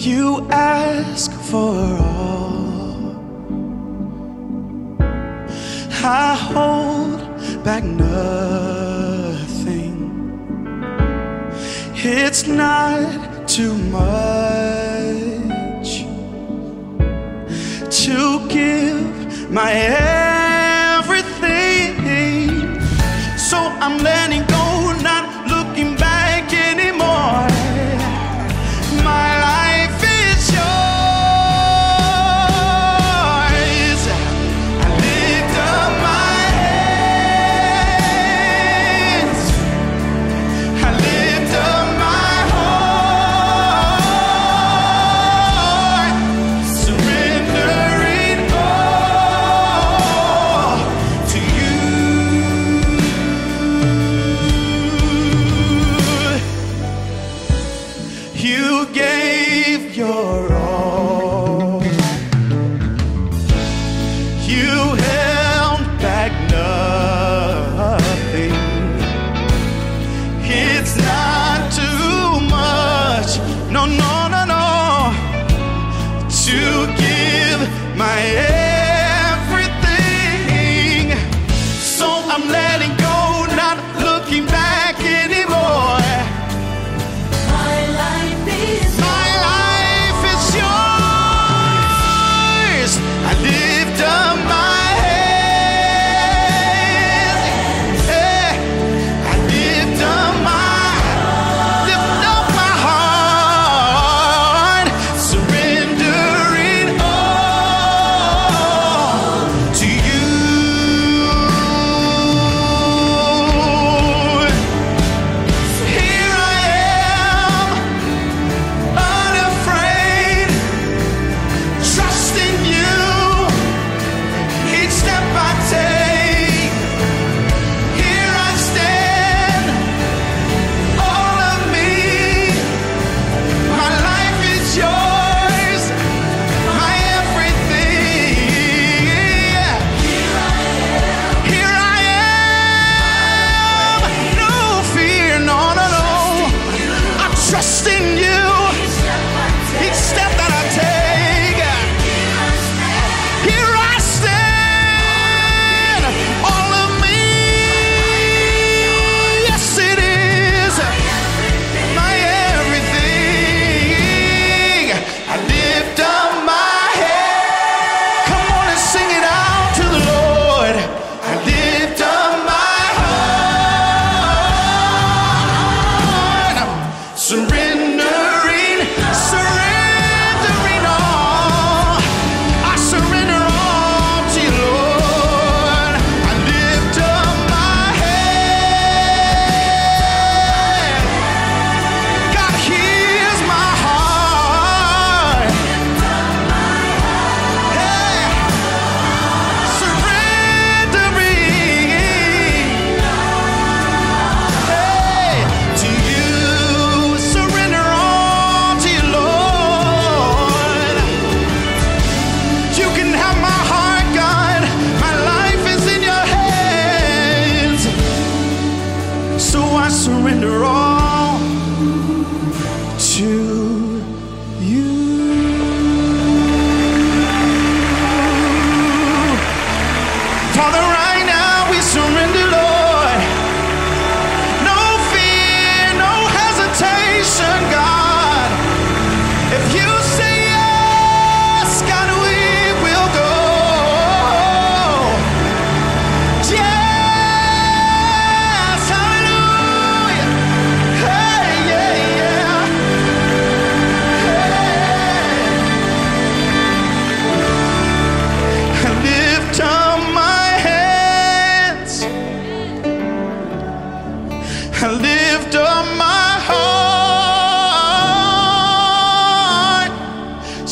You ask for all. I hold back nothing. It's not too much to give my everything. So I'm letting. my head.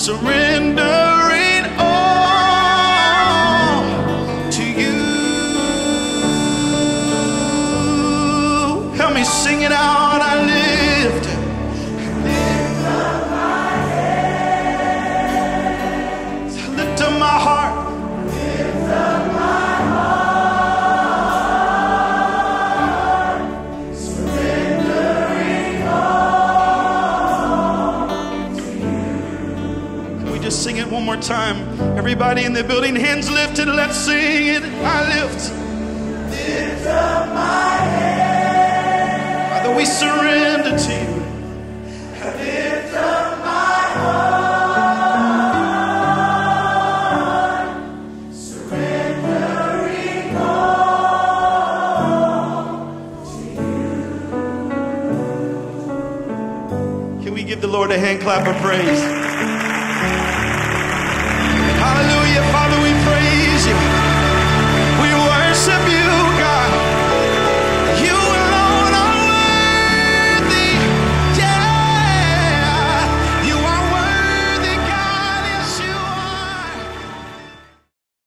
surrender. More time. Everybody in the building, hands lifted, let's sing it. I lift. Lift up my head. Father, we surrender to you. Can we give the Lord a hand clap of praise? Hallelujah, Father, we praise you.